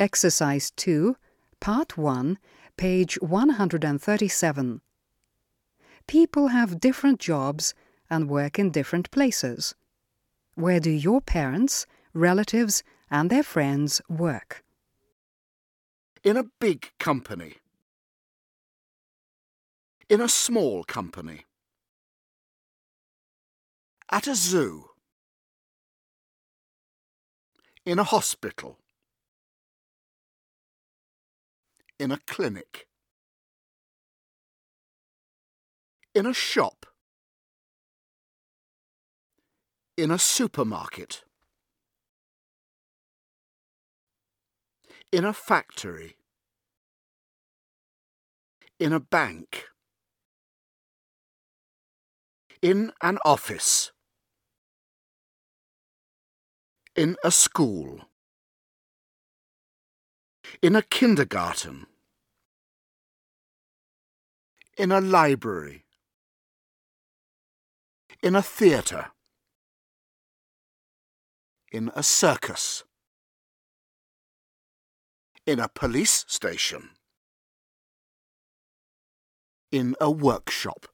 Exercise 2, Part 1, page 137. People have different jobs and work in different places. Where do your parents, relatives, and their friends work? In a big company. In a small company. At a zoo. In a hospital. In a clinic. In a shop. In a supermarket. In a factory. In a bank. In an office. In a school. In a kindergarten. In a library. In a theatre. In a circus. In a police station. In a workshop.